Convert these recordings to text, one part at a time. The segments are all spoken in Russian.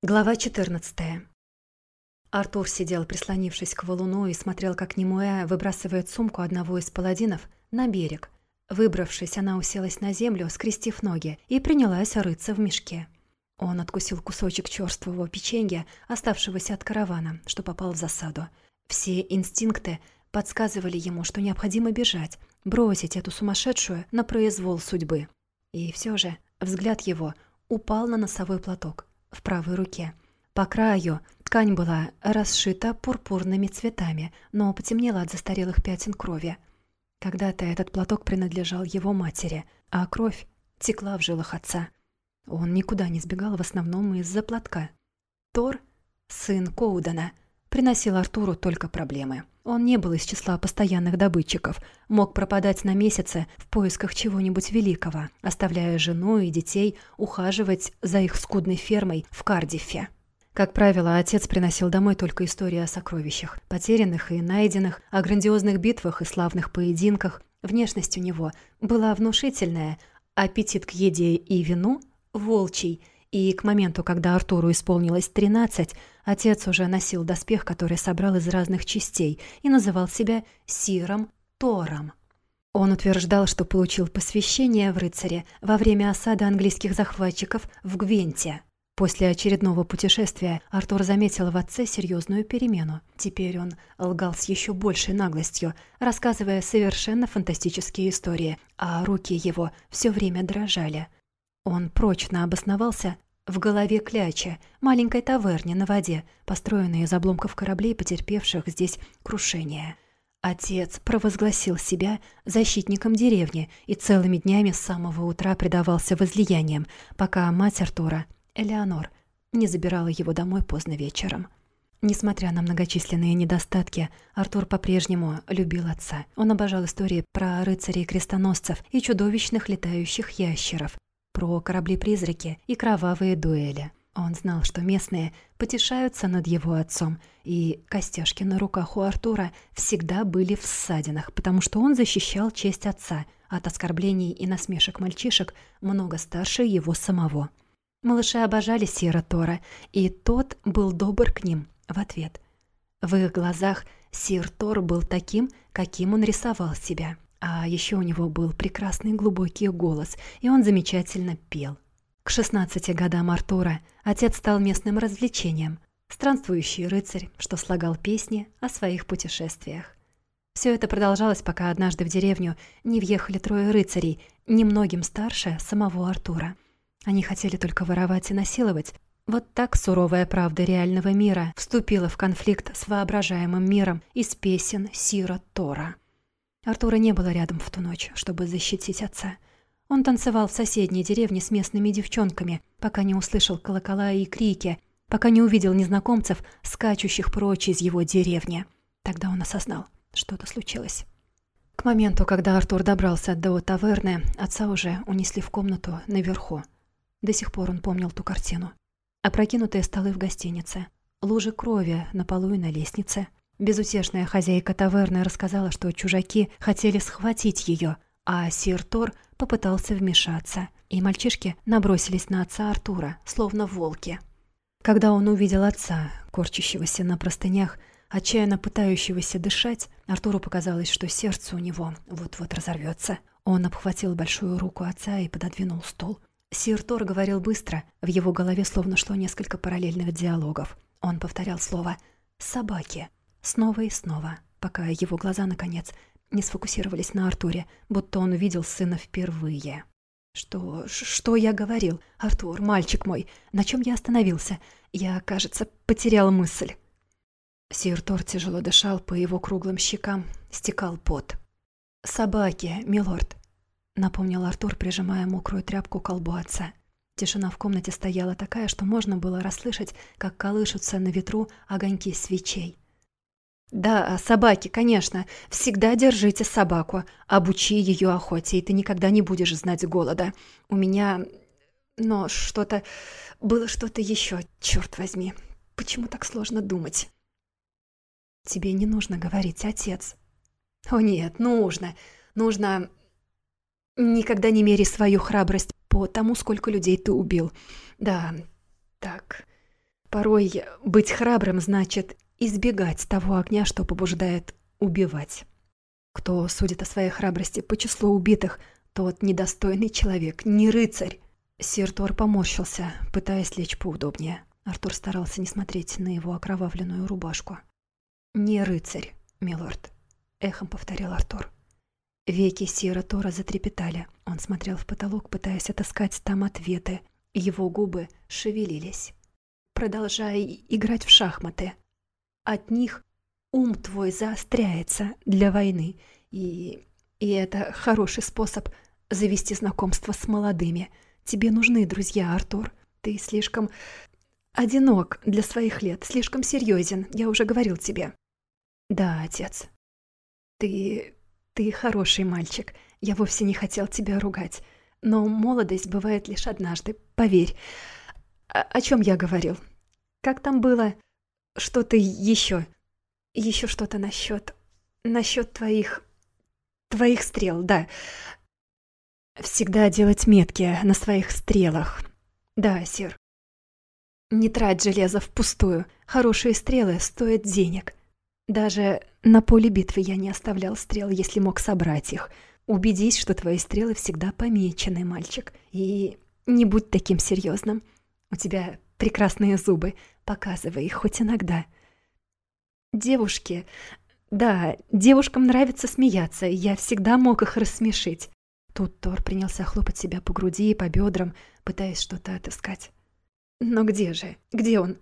Глава 14. Артур сидел, прислонившись к валуну, и смотрел, как Немуэ выбрасывает сумку одного из паладинов на берег. Выбравшись, она уселась на землю, скрестив ноги, и принялась рыться в мешке. Он откусил кусочек черствого печенья, оставшегося от каравана, что попал в засаду. Все инстинкты подсказывали ему, что необходимо бежать, бросить эту сумасшедшую на произвол судьбы. И все же взгляд его упал на носовой платок в правой руке. По краю ткань была расшита пурпурными цветами, но потемнела от застарелых пятен крови. Когда-то этот платок принадлежал его матери, а кровь текла в жилах отца. Он никуда не сбегал в основном из-за платка. Тор, сын Коудана, приносил Артуру только проблемы. Он не был из числа постоянных добытчиков, мог пропадать на месяцы в поисках чего-нибудь великого, оставляя жену и детей ухаживать за их скудной фермой в Кардифе. Как правило, отец приносил домой только истории о сокровищах, потерянных и найденных, о грандиозных битвах и славных поединках. Внешность у него была внушительная, аппетит к еде и вину – волчий – и к моменту, когда Артуру исполнилось 13, отец уже носил доспех, который собрал из разных частей, и называл себя Сиром Тором. Он утверждал, что получил посвящение в рыцаре во время осады английских захватчиков в Гвенте. После очередного путешествия Артур заметил в отце серьезную перемену. Теперь он лгал с еще большей наглостью, рассказывая совершенно фантастические истории, а руки его все время дрожали – он прочно обосновался в голове Кляча, маленькой таверне на воде, построенной из обломков кораблей, потерпевших здесь крушение. Отец провозгласил себя защитником деревни и целыми днями с самого утра предавался возлияниям, пока мать Артура, Элеонор, не забирала его домой поздно вечером. Несмотря на многочисленные недостатки, Артур по-прежнему любил отца. Он обожал истории про рыцарей-крестоносцев и чудовищных летающих ящеров, про корабли-призраки и кровавые дуэли. Он знал, что местные потешаются над его отцом, и костяшки на руках у Артура всегда были в ссадинах, потому что он защищал честь отца от оскорблений и насмешек мальчишек много старше его самого. Малыши обожали Сира Тора, и тот был добр к ним в ответ. В их глазах Сир Тор был таким, каким он рисовал себя. А еще у него был прекрасный глубокий голос, и он замечательно пел. К 16 годам Артура отец стал местным развлечением, странствующий рыцарь, что слагал песни о своих путешествиях. Все это продолжалось, пока однажды в деревню не въехали трое рыцарей, немногим старше самого Артура. Они хотели только воровать и насиловать. Вот так суровая правда реального мира вступила в конфликт с воображаемым миром из песен Сира Тора. Артура не было рядом в ту ночь, чтобы защитить отца. Он танцевал в соседней деревне с местными девчонками, пока не услышал колокола и крики, пока не увидел незнакомцев, скачущих прочь из его деревни. Тогда он осознал, что-то случилось. К моменту, когда Артур добрался до таверны, отца уже унесли в комнату наверху. До сих пор он помнил ту картину. Опрокинутые столы в гостинице, лужи крови на полу и на лестнице — Безутешная хозяйка таверны рассказала, что чужаки хотели схватить ее, а сир Тор попытался вмешаться, и мальчишки набросились на отца Артура, словно волки. Когда он увидел отца, корчащегося на простынях, отчаянно пытающегося дышать, Артуру показалось, что сердце у него вот-вот разорвется. Он обхватил большую руку отца и пододвинул стол. Сир Тор говорил быстро, в его голове словно шло несколько параллельных диалогов. Он повторял слово «собаки», Снова и снова, пока его глаза, наконец, не сфокусировались на Артуре, будто он увидел сына впервые. «Что... что я говорил? Артур, мальчик мой, на чем я остановился? Я, кажется, потерял мысль». Сир Тор тяжело дышал, по его круглым щекам стекал пот. «Собаки, милорд», — напомнил Артур, прижимая мокрую тряпку к колбу отца. Тишина в комнате стояла такая, что можно было расслышать, как колышутся на ветру огоньки свечей. «Да, собаки, конечно. Всегда держите собаку. Обучи ее охоте, и ты никогда не будешь знать голода. У меня... Но что-то... Было что-то еще, черт возьми. Почему так сложно думать?» «Тебе не нужно говорить, отец». «О нет, нужно. Нужно... Никогда не мери свою храбрость по тому, сколько людей ты убил. Да, так... Порой быть храбрым значит избегать того огня, что побуждает убивать. Кто судит о своей храбрости по числу убитых, тот недостойный человек, не рыцарь. Сир Тор поморщился, пытаясь лечь поудобнее. Артур старался не смотреть на его окровавленную рубашку. «Не рыцарь, милорд», — эхом повторил Артур. Веки Сира Тора затрепетали. Он смотрел в потолок, пытаясь отыскать там ответы. Его губы шевелились. «Продолжай играть в шахматы. От них ум твой заостряется для войны, и... и это хороший способ завести знакомство с молодыми. Тебе нужны друзья, Артур. Ты слишком одинок для своих лет, слишком серьезен, я уже говорил тебе». «Да, отец. Ты ты хороший мальчик. Я вовсе не хотел тебя ругать. Но молодость бывает лишь однажды, поверь. О, о чем я говорил? Как там было? Что-то еще? Еще что-то насчет... Насчет твоих... Твоих стрел, да. Всегда делать метки на своих стрелах. Да, сир. Не трать железо впустую. Хорошие стрелы стоят денег. Даже на поле битвы я не оставлял стрел, если мог собрать их. Убедись, что твои стрелы всегда помечены, мальчик. И не будь таким серьезным. У тебя прекрасные зубы. Показывай их хоть иногда. Девушки... Да, девушкам нравится смеяться, я всегда мог их рассмешить. Тут Тор принялся хлопать себя по груди и по бедрам, пытаясь что-то отыскать. Но где же? Где он?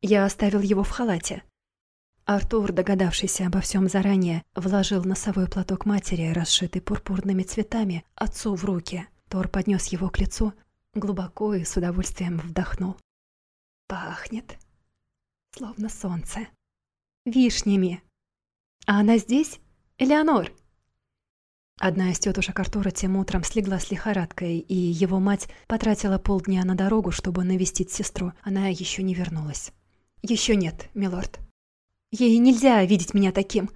Я оставил его в халате. Артур, догадавшийся обо всем заранее, вложил носовой платок матери, расшитый пурпурными цветами, отцу в руки. Тор поднес его к лицу, глубоко и с удовольствием вдохнул. Пахнет, словно солнце. Вишнями. А она здесь? Элеонор? Одна из тетушек Артура тем утром слегла с лихорадкой, и его мать потратила полдня на дорогу, чтобы навестить сестру. Она еще не вернулась. Еще нет, милорд. Ей нельзя видеть меня таким.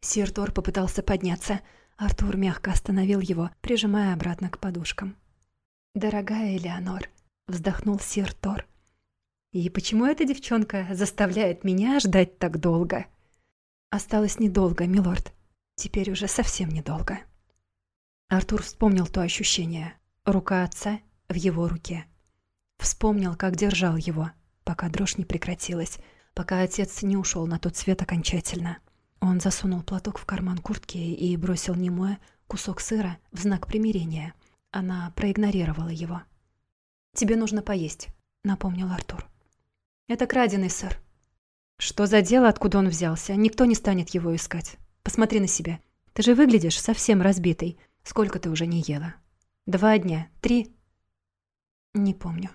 Сир Тор попытался подняться. Артур мягко остановил его, прижимая обратно к подушкам. «Дорогая Элеонор», — вздохнул Сир Тор. «И почему эта девчонка заставляет меня ждать так долго?» «Осталось недолго, милорд. Теперь уже совсем недолго». Артур вспомнил то ощущение. Рука отца в его руке. Вспомнил, как держал его, пока дрожь не прекратилась, пока отец не ушел на тот свет окончательно. Он засунул платок в карман куртки и бросил немое кусок сыра в знак примирения. Она проигнорировала его. «Тебе нужно поесть», — напомнил Артур. «Это краденый сыр». «Что за дело, откуда он взялся? Никто не станет его искать. Посмотри на себя. Ты же выглядишь совсем разбитый. Сколько ты уже не ела? Два дня? Три?» «Не помню».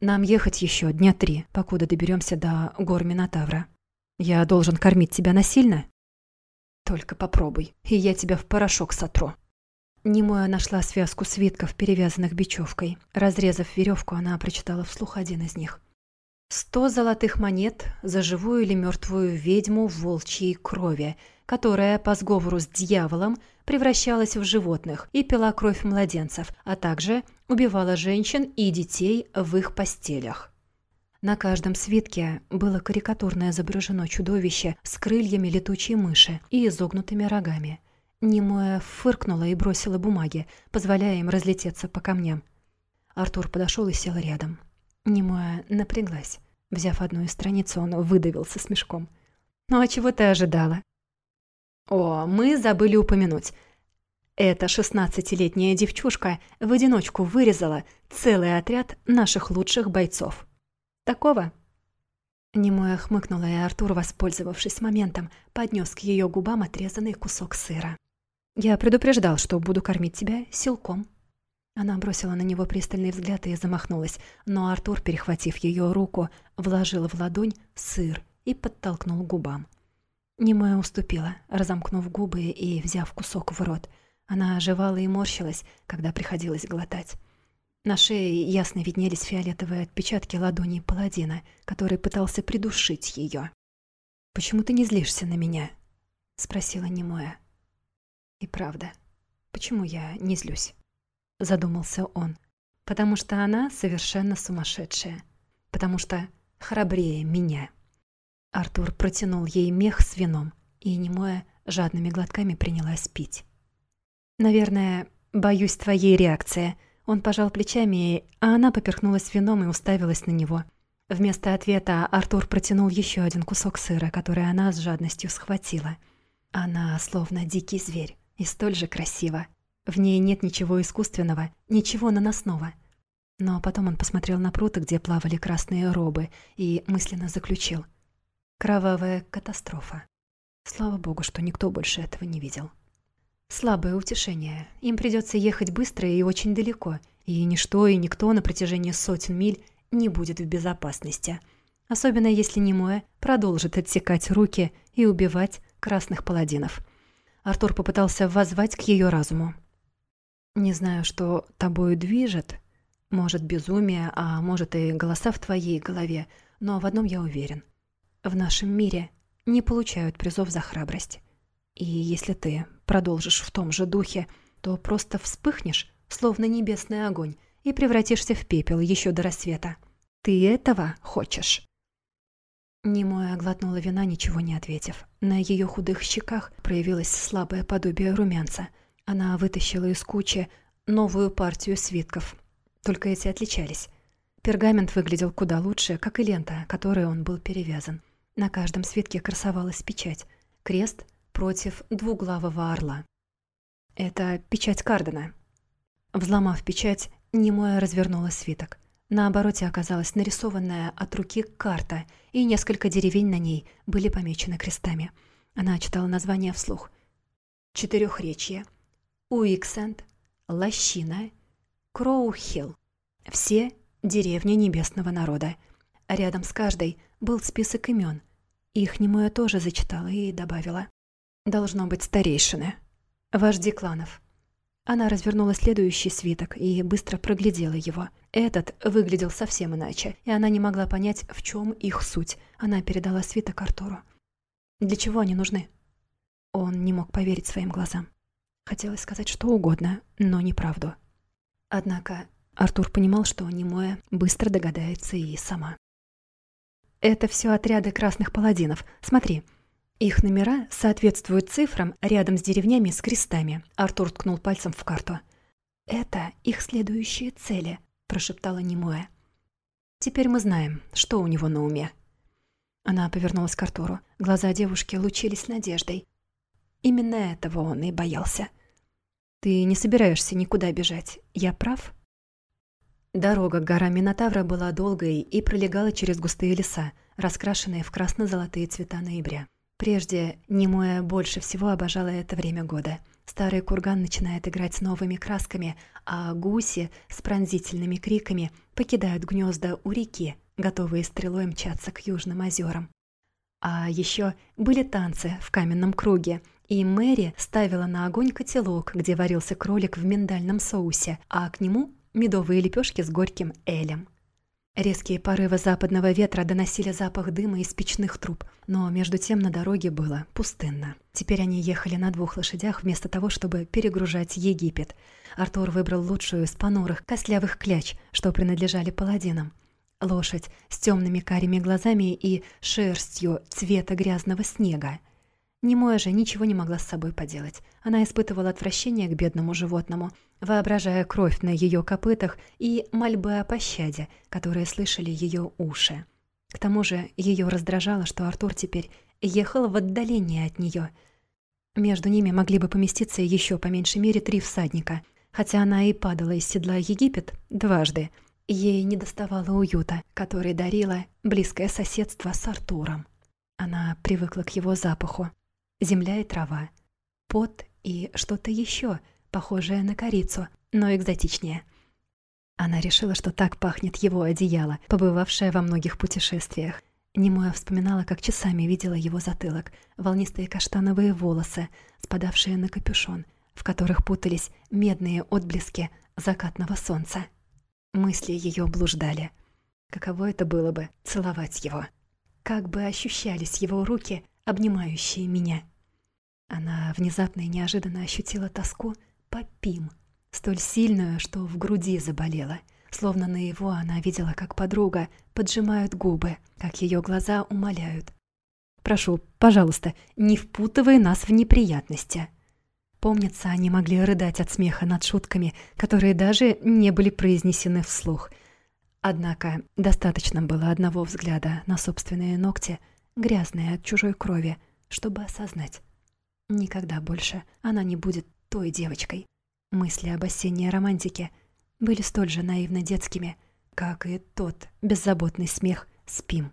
Нам ехать еще дня три, покуда доберемся до гор Минотавра. Я должен кормить тебя насильно? Только попробуй, и я тебя в порошок сотру. Немоя нашла связку свитков, перевязанных бечевкой. Разрезав веревку, она прочитала вслух один из них. «Сто золотых монет за живую или мертвую ведьму в волчьей крови, которая, по сговору с дьяволом, превращалась в животных и пила кровь младенцев, а также убивала женщин и детей в их постелях. На каждом свитке было карикатурно изображено чудовище с крыльями летучей мыши и изогнутыми рогами. Немоя фыркнула и бросила бумаги, позволяя им разлететься по камням. Артур подошел и сел рядом. Немоя напряглась. Взяв одну из страниц, он выдавился смешком. «Ну а чего ты ожидала?» О, мы забыли упомянуть. Эта шестнадцатилетняя девчушка в одиночку вырезала целый отряд наших лучших бойцов. Такого? Немоя хмыкнула, и Артур, воспользовавшись моментом, поднес к ее губам отрезанный кусок сыра. «Я предупреждал, что буду кормить тебя силком». Она бросила на него пристальный взгляд и замахнулась, но Артур, перехватив ее руку, вложил в ладонь сыр и подтолкнул губам. Немоя уступила, разомкнув губы и взяв кусок в рот. Она оживала и морщилась, когда приходилось глотать. На шее ясно виднелись фиолетовые отпечатки ладоней паладина, который пытался придушить ее. «Почему ты не злишься на меня?» — спросила Немоя. «И правда, почему я не злюсь?» — задумался он. «Потому что она совершенно сумасшедшая. Потому что храбрее меня». Артур протянул ей мех с вином, и, немоя, жадными глотками принялась пить. «Наверное, боюсь твоей реакции». Он пожал плечами, а она поперхнулась вином и уставилась на него. Вместо ответа Артур протянул еще один кусок сыра, который она с жадностью схватила. Она словно дикий зверь и столь же красива. В ней нет ничего искусственного, ничего наносного. Но потом он посмотрел на пруты, где плавали красные робы, и мысленно заключил. Кровавая катастрофа. Слава богу, что никто больше этого не видел. Слабое утешение. Им придется ехать быстро и очень далеко, и ничто и никто на протяжении сотен миль не будет в безопасности. Особенно если Немоя продолжит отсекать руки и убивать красных паладинов. Артур попытался воззвать к ее разуму. «Не знаю, что тобою движет. Может, безумие, а может и голоса в твоей голове, но в одном я уверен. В нашем мире не получают призов за храбрость. И если ты продолжишь в том же духе, то просто вспыхнешь, словно небесный огонь, и превратишься в пепел еще до рассвета. Ты этого хочешь?» Немоя оглотнула вина, ничего не ответив. На ее худых щеках проявилось слабое подобие румянца. Она вытащила из кучи новую партию свитков. Только эти отличались. Пергамент выглядел куда лучше, как и лента, которой он был перевязан. На каждом свитке красовалась печать. Крест против двуглавого орла. Это печать Кардена. Взломав печать, Немоя развернула свиток. На обороте оказалась нарисованная от руки карта, и несколько деревень на ней были помечены крестами. Она читала названия вслух. Четырехречье, Уиксенд, Лощина, Кроухилл. Все деревни небесного народа. Рядом с каждой был список имен. Их немое тоже зачитала и добавила. Должно быть старейшины. Вожди кланов. Она развернула следующий свиток и быстро проглядела его. Этот выглядел совсем иначе, и она не могла понять, в чем их суть. Она передала свиток Артуру. Для чего они нужны? Он не мог поверить своим глазам. Хотелось сказать что угодно, но не правду. Однако Артур понимал, что Немоя быстро догадается и сама. «Это все отряды красных паладинов. Смотри, их номера соответствуют цифрам рядом с деревнями с крестами. Артур ткнул пальцем в карту. «Это их следующие цели», – прошептала Немоя. «Теперь мы знаем, что у него на уме». Она повернулась к Артуру. Глаза девушки лучились надеждой. Именно этого он и боялся. «Ты не собираешься никуда бежать, я прав?» Дорога к горам Минотавра была долгой и пролегала через густые леса, раскрашенные в красно-золотые цвета ноября. Прежде Немоя больше всего обожала это время года. Старый курган начинает играть с новыми красками, а гуси с пронзительными криками покидают гнезда у реки, готовые стрелой мчаться к южным озерам. А еще были танцы в каменном круге, и Мэри ставила на огонь котелок, где варился кролик в миндальном соусе, а к нему медовые лепешки с горьким элем. Резкие порывы западного ветра доносили запах дыма из печных труб, но между тем на дороге было пустынно. Теперь они ехали на двух лошадях вместо того, чтобы перегружать Египет. Артур выбрал лучшую из понурых, костлявых кляч, что принадлежали паладинам. Лошадь с темными карими глазами и шерстью цвета грязного снега. Немоя же ничего не могла с собой поделать. Она испытывала отвращение к бедному животному, воображая кровь на ее копытах и мольбы о пощаде, которые слышали ее уши. К тому же ее раздражало, что Артур теперь ехал в отдалении от нее. Между ними могли бы поместиться еще по меньшей мере три всадника, хотя она и падала из седла Египет дважды. Ей не доставало уюта, который дарило близкое соседство с Артуром. Она привыкла к его запаху. Земля и трава, пот и что-то еще — похожая на корицу, но экзотичнее. Она решила, что так пахнет его одеяло, побывавшее во многих путешествиях. Немоя вспоминала, как часами видела его затылок, волнистые каштановые волосы, спадавшие на капюшон, в которых путались медные отблески закатного солнца. Мысли ее блуждали. Каково это было бы целовать его? Как бы ощущались его руки, обнимающие меня? Она внезапно и неожиданно ощутила тоску, попим, столь сильную, что в груди заболела. Словно на его она видела, как подруга поджимают губы, как ее глаза умоляют. «Прошу, пожалуйста, не впутывай нас в неприятности». Помнится, они могли рыдать от смеха над шутками, которые даже не были произнесены вслух. Однако достаточно было одного взгляда на собственные ногти, грязные от чужой крови, чтобы осознать. Никогда больше она не будет той девочкой. Мысли об осенней романтике были столь же наивно детскими, как и тот беззаботный смех «Спим».